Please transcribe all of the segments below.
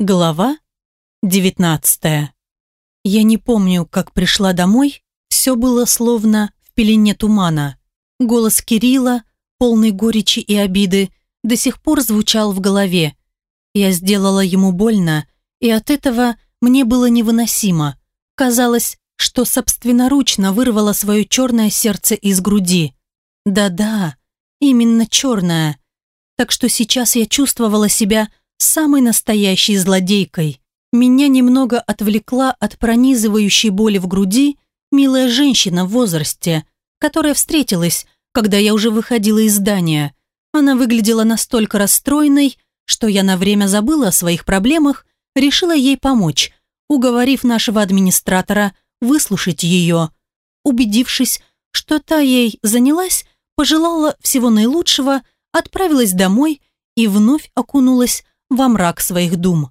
Глава 19 Я не помню, как пришла домой. Все было словно в пелене тумана. Голос Кирилла, полный горечи и обиды, до сих пор звучал в голове. Я сделала ему больно, и от этого мне было невыносимо. Казалось, что собственноручно вырвала свое черное сердце из груди. Да-да, именно черное. Так что сейчас я чувствовала себя самой настоящей злодейкой. Меня немного отвлекла от пронизывающей боли в груди милая женщина в возрасте, которая встретилась, когда я уже выходила из здания. Она выглядела настолько расстроенной, что я на время забыла о своих проблемах, решила ей помочь, уговорив нашего администратора выслушать ее. Убедившись, что та ей занялась, пожелала всего наилучшего, отправилась домой и вновь окунулась во мрак своих дум.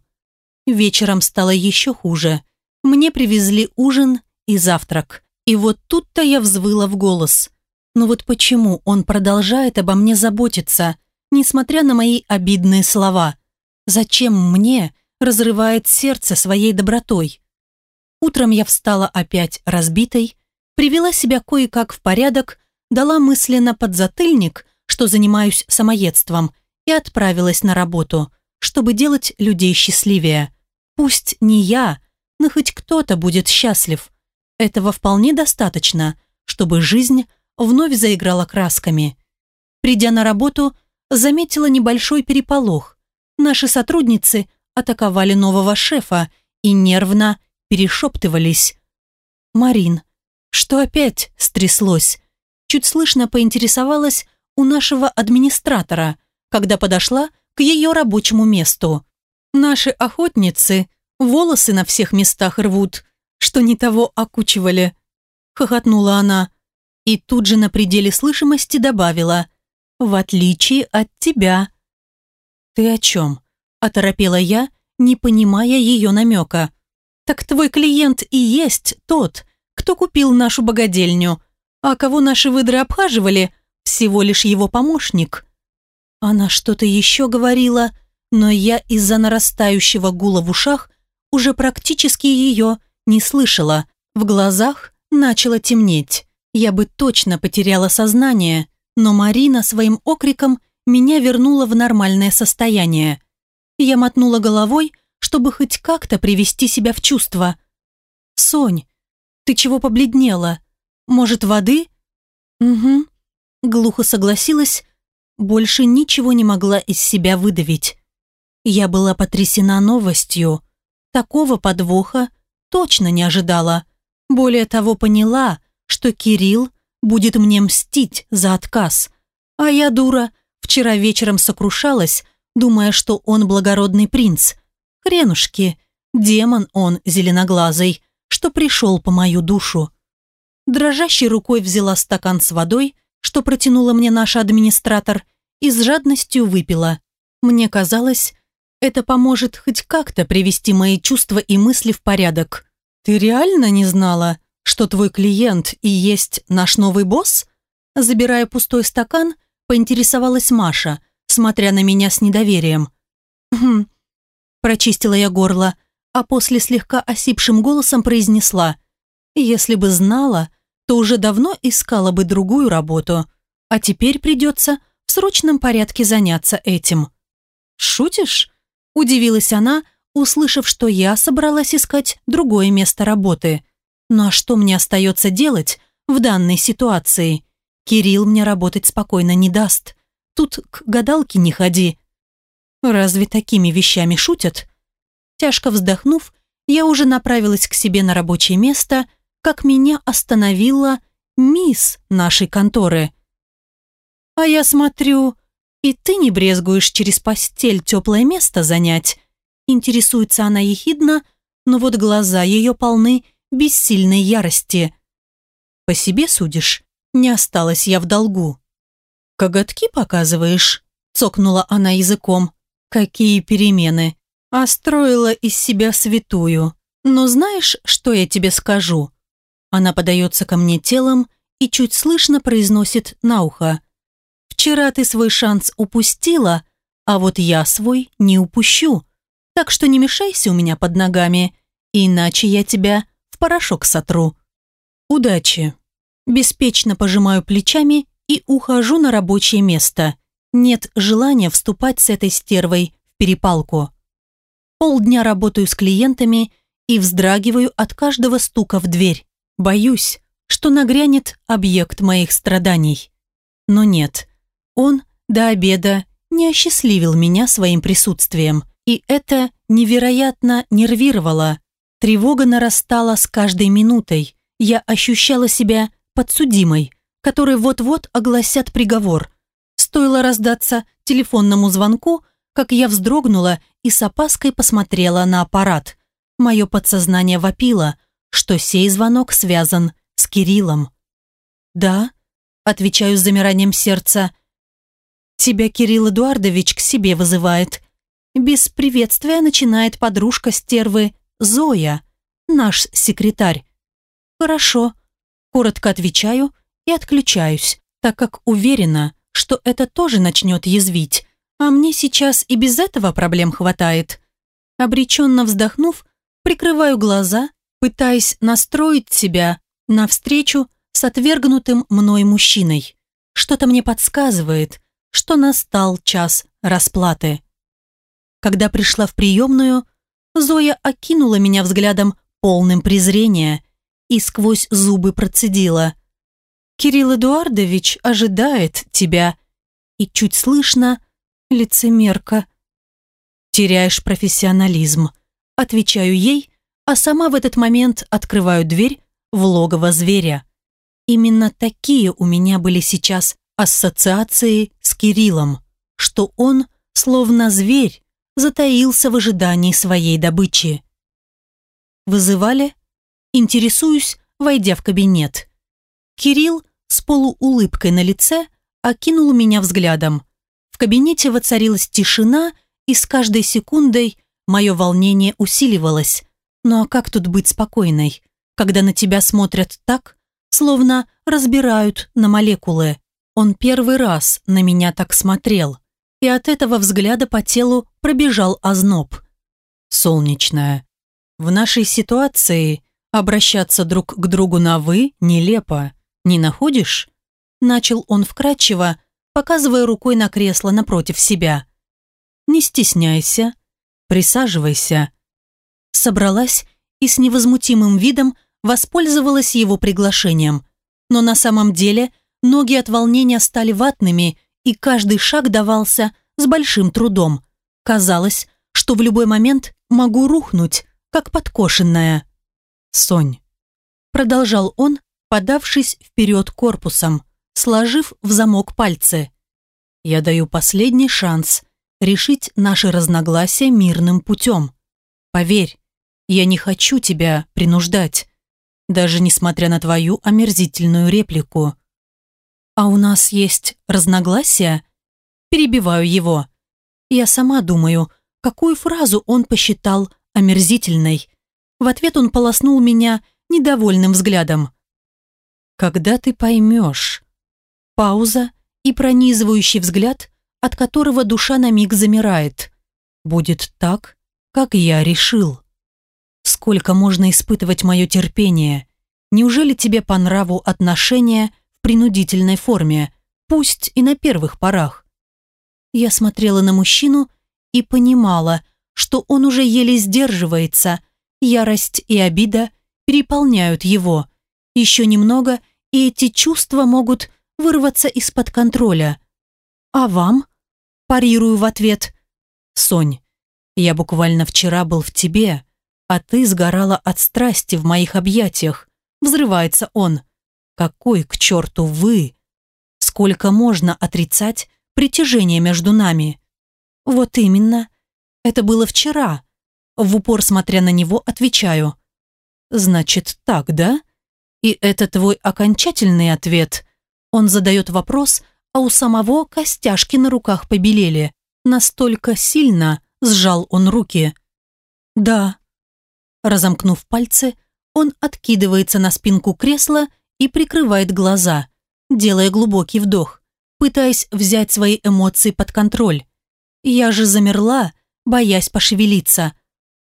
Вечером стало еще хуже. Мне привезли ужин и завтрак. И вот тут-то я взвыла в голос. Но вот почему он продолжает обо мне заботиться, несмотря на мои обидные слова? Зачем мне разрывает сердце своей добротой? Утром я встала опять разбитой, привела себя кое-как в порядок, дала мысленно подзатыльник, что занимаюсь самоедством, и отправилась на работу чтобы делать людей счастливее. Пусть не я, но хоть кто-то будет счастлив. Этого вполне достаточно, чтобы жизнь вновь заиграла красками. Придя на работу, заметила небольшой переполох. Наши сотрудницы атаковали нового шефа и нервно перешептывались. «Марин, что опять стряслось?» Чуть слышно поинтересовалась у нашего администратора, когда подошла к ее рабочему месту. Наши охотницы волосы на всех местах рвут, что не того окучивали. Хохотнула она и тут же на пределе слышимости добавила «В отличие от тебя». «Ты о чем?» – оторопела я, не понимая ее намека. «Так твой клиент и есть тот, кто купил нашу богадельню, а кого наши выдры обхаживали, всего лишь его помощник». Она что-то еще говорила, но я из-за нарастающего гула в ушах уже практически ее не слышала. В глазах начало темнеть. Я бы точно потеряла сознание, но Марина своим окриком меня вернула в нормальное состояние. Я мотнула головой, чтобы хоть как-то привести себя в чувство. «Сонь, ты чего побледнела? Может, воды?» «Угу», — глухо согласилась, больше ничего не могла из себя выдавить. Я была потрясена новостью. Такого подвоха точно не ожидала. Более того, поняла, что Кирилл будет мне мстить за отказ. А я, дура, вчера вечером сокрушалась, думая, что он благородный принц. Хренушки, демон он зеленоглазый, что пришел по мою душу. Дрожащей рукой взяла стакан с водой, что протянула мне наша администратор, и с жадностью выпила. Мне казалось, это поможет хоть как-то привести мои чувства и мысли в порядок. «Ты реально не знала, что твой клиент и есть наш новый босс?» Забирая пустой стакан, поинтересовалась Маша, смотря на меня с недоверием. «Хм...» Прочистила я горло, а после слегка осипшим голосом произнесла. «Если бы знала, то уже давно искала бы другую работу, а теперь придется в срочном порядке заняться этим». «Шутишь?» – удивилась она, услышав, что я собралась искать другое место работы. «Ну а что мне остается делать в данной ситуации? Кирилл мне работать спокойно не даст. Тут к гадалке не ходи». «Разве такими вещами шутят?» Тяжко вздохнув, я уже направилась к себе на рабочее место, как меня остановила мисс нашей конторы. «А я смотрю, и ты не брезгуешь через постель теплое место занять?» Интересуется она ехидно, но вот глаза ее полны бессильной ярости. «По себе судишь? Не осталась я в долгу». «Коготки показываешь?» – цокнула она языком. «Какие перемены! А строила из себя святую. Но знаешь, что я тебе скажу?» Она подается ко мне телом и чуть слышно произносит на ухо. «Вчера ты свой шанс упустила, а вот я свой не упущу. Так что не мешайся у меня под ногами, иначе я тебя в порошок сотру. Удачи. Беспечно пожимаю плечами и ухожу на рабочее место. Нет желания вступать с этой стервой в перепалку. Полдня работаю с клиентами и вздрагиваю от каждого стука в дверь. Боюсь, что нагрянет объект моих страданий. Но нет, он до обеда не осчастливил меня своим присутствием, и это невероятно нервировало. Тревога нарастала с каждой минутой. Я ощущала себя подсудимой, которой вот-вот огласят приговор. Стоило раздаться телефонному звонку, как я вздрогнула и с опаской посмотрела на аппарат. Мое подсознание вопило, что сей звонок связан с Кириллом. «Да», — отвечаю с замиранием сердца, «тебя Кирилл Эдуардович к себе вызывает». Без приветствия начинает подружка стервы Зоя, наш секретарь. «Хорошо», — коротко отвечаю и отключаюсь, так как уверена, что это тоже начнет язвить, а мне сейчас и без этого проблем хватает. Обреченно вздохнув, прикрываю глаза, пытаясь настроить себя на встречу с отвергнутым мной мужчиной. Что-то мне подсказывает, что настал час расплаты. Когда пришла в приемную, Зоя окинула меня взглядом полным презрения и сквозь зубы процедила. «Кирилл Эдуардович ожидает тебя». И чуть слышно «Лицемерка». «Теряешь профессионализм», отвечаю ей, а сама в этот момент открываю дверь в логово зверя. Именно такие у меня были сейчас ассоциации с Кириллом, что он, словно зверь, затаился в ожидании своей добычи. Вызывали? Интересуюсь, войдя в кабинет. Кирилл с полуулыбкой на лице окинул меня взглядом. В кабинете воцарилась тишина, и с каждой секундой мое волнение усиливалось. Ну а как тут быть спокойной? когда на тебя смотрят так, словно разбирают на молекулы. Он первый раз на меня так смотрел, и от этого взгляда по телу пробежал озноб. Солнечная. В нашей ситуации обращаться друг к другу на «вы» нелепо. Не находишь? Начал он вкратчиво, показывая рукой на кресло напротив себя. Не стесняйся, присаживайся. Собралась и с невозмутимым видом воспользовалась его приглашением. Но на самом деле ноги от волнения стали ватными, и каждый шаг давался с большим трудом. Казалось, что в любой момент могу рухнуть, как подкошенная. «Сонь», — продолжал он, подавшись вперед корпусом, сложив в замок пальцы. «Я даю последний шанс решить наши разногласия мирным путем. Поверь, я не хочу тебя принуждать даже несмотря на твою омерзительную реплику. «А у нас есть разногласия?» Перебиваю его. Я сама думаю, какую фразу он посчитал омерзительной. В ответ он полоснул меня недовольным взглядом. «Когда ты поймешь?» Пауза и пронизывающий взгляд, от которого душа на миг замирает. «Будет так, как я решил». Сколько можно испытывать мое терпение? Неужели тебе по нраву отношения в принудительной форме, пусть и на первых порах? Я смотрела на мужчину и понимала, что он уже еле сдерживается, ярость и обида переполняют его. Еще немного, и эти чувства могут вырваться из-под контроля. «А вам?» Парирую в ответ. «Сонь, я буквально вчера был в тебе, а ты сгорала от страсти в моих объятиях. Взрывается он. Какой к черту вы? Сколько можно отрицать притяжение между нами? Вот именно. Это было вчера. В упор смотря на него, отвечаю. Значит, так, да? И это твой окончательный ответ? Он задает вопрос, а у самого костяшки на руках побелели. Настолько сильно сжал он руки. Да, Разомкнув пальцы, он откидывается на спинку кресла и прикрывает глаза, делая глубокий вдох, пытаясь взять свои эмоции под контроль. Я же замерла, боясь пошевелиться.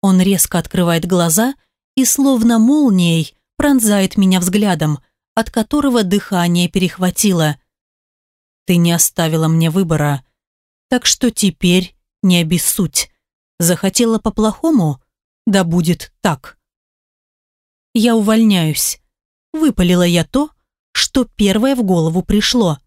Он резко открывает глаза и словно молнией пронзает меня взглядом, от которого дыхание перехватило. «Ты не оставила мне выбора, так что теперь не обессудь. Захотела по-плохому? Да будет так». «Я увольняюсь», — выпалила я то, что первое в голову пришло.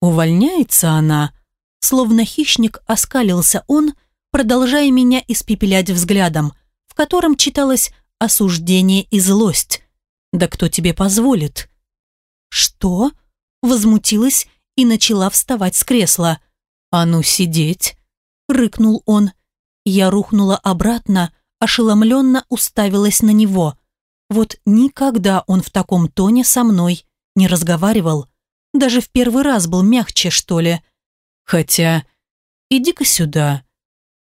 Увольняется она, словно хищник оскалился он, продолжая меня испепелять взглядом, в котором читалось осуждение и злость. «Да кто тебе позволит?» «Что?» – возмутилась и начала вставать с кресла. «А ну сидеть!» – рыкнул он. Я рухнула обратно, ошеломленно уставилась на него. Вот никогда он в таком тоне со мной не разговаривал. Даже в первый раз был мягче, что ли. Хотя... Иди-ка сюда.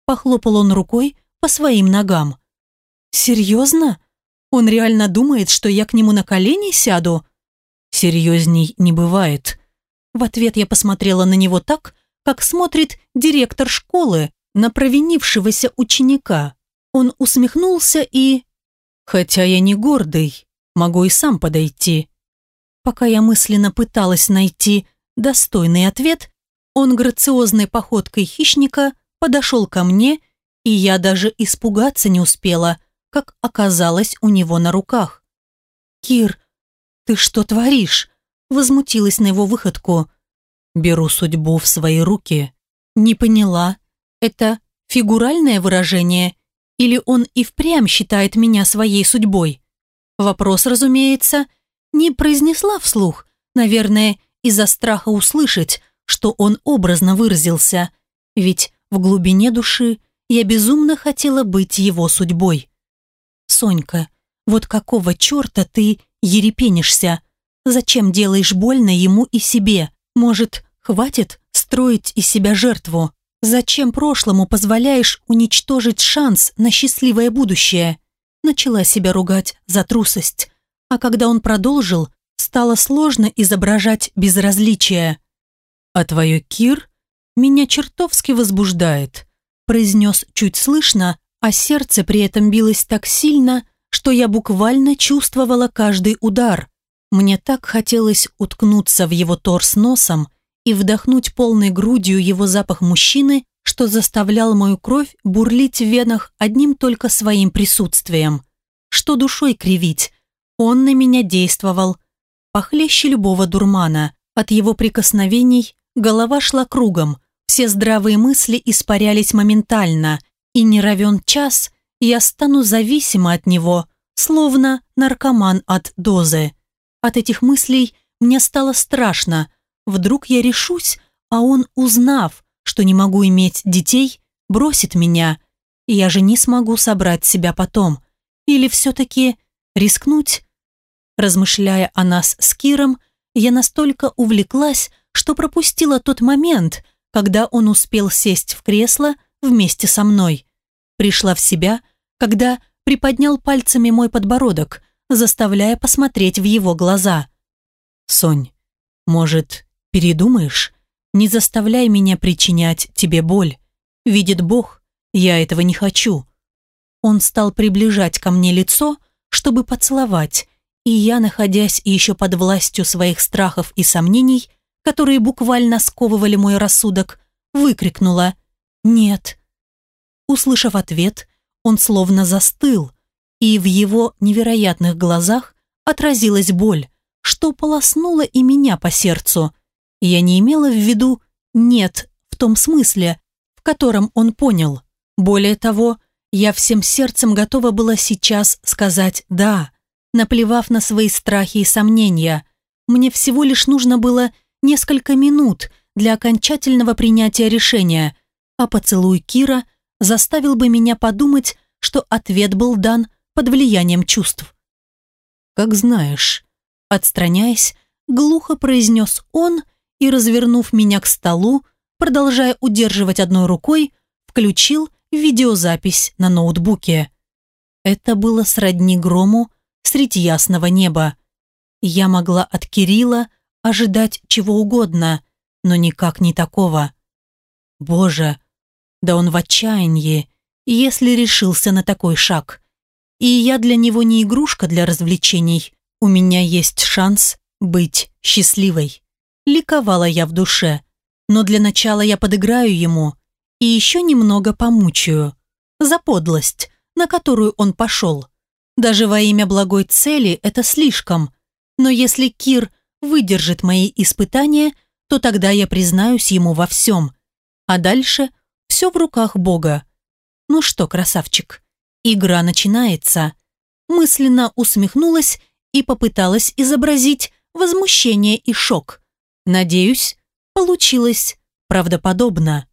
Похлопал он рукой по своим ногам. Серьезно? Он реально думает, что я к нему на колени сяду? Серьезней не бывает. В ответ я посмотрела на него так, как смотрит директор школы на провинившегося ученика. Он усмехнулся и... Хотя я не гордый, могу и сам подойти. Пока я мысленно пыталась найти достойный ответ, он грациозной походкой хищника подошел ко мне, и я даже испугаться не успела, как оказалось у него на руках. «Кир, ты что творишь?» Возмутилась на его выходку. «Беру судьбу в свои руки». «Не поняла. Это фигуральное выражение? Или он и впрямь считает меня своей судьбой?» Вопрос, разумеется, не произнесла вслух, наверное, из-за страха услышать, что он образно выразился, ведь в глубине души я безумно хотела быть его судьбой. «Сонька, вот какого черта ты ерепенишься? Зачем делаешь больно ему и себе? Может, хватит строить из себя жертву? Зачем прошлому позволяешь уничтожить шанс на счастливое будущее?» Начала себя ругать за трусость а когда он продолжил, стало сложно изображать безразличие. «А твое Кир меня чертовски возбуждает», произнес чуть слышно, а сердце при этом билось так сильно, что я буквально чувствовала каждый удар. Мне так хотелось уткнуться в его торс носом и вдохнуть полной грудью его запах мужчины, что заставлял мою кровь бурлить в венах одним только своим присутствием. Что душой кривить, он на меня действовал похлеще любого дурмана. От его прикосновений голова шла кругом, все здравые мысли испарялись моментально, и не равен час, я стану зависима от него, словно наркоман от дозы. От этих мыслей мне стало страшно. Вдруг я решусь, а он, узнав, что не могу иметь детей, бросит меня. Я же не смогу собрать себя потом. Или все-таки рискнуть? Размышляя о нас с Киром, я настолько увлеклась, что пропустила тот момент, когда он успел сесть в кресло вместе со мной. Пришла в себя, когда приподнял пальцами мой подбородок, заставляя посмотреть в его глаза. «Сонь, может, передумаешь? Не заставляй меня причинять тебе боль. Видит Бог, я этого не хочу». Он стал приближать ко мне лицо, чтобы поцеловать, и я, находясь еще под властью своих страхов и сомнений, которые буквально сковывали мой рассудок, выкрикнула «Нет». Услышав ответ, он словно застыл, и в его невероятных глазах отразилась боль, что полоснула и меня по сердцу. Я не имела в виду «нет» в том смысле, в котором он понял. Более того, я всем сердцем готова была сейчас сказать «да», наплевав на свои страхи и сомнения. Мне всего лишь нужно было несколько минут для окончательного принятия решения, а поцелуй Кира заставил бы меня подумать, что ответ был дан под влиянием чувств. «Как знаешь», — отстраняясь, глухо произнес он и, развернув меня к столу, продолжая удерживать одной рукой, включил видеозапись на ноутбуке. Это было сродни грому среди ясного неба. Я могла от Кирилла ожидать чего угодно, но никак не такого. Боже, да он в отчаянии, если решился на такой шаг. И я для него не игрушка для развлечений. У меня есть шанс быть счастливой. Ликовала я в душе. Но для начала я подыграю ему и еще немного помучаю. За подлость, на которую он пошел. Даже во имя благой цели это слишком. Но если Кир выдержит мои испытания, то тогда я признаюсь ему во всем. А дальше все в руках Бога. Ну что, красавчик, игра начинается. Мысленно усмехнулась и попыталась изобразить возмущение и шок. Надеюсь, получилось правдоподобно.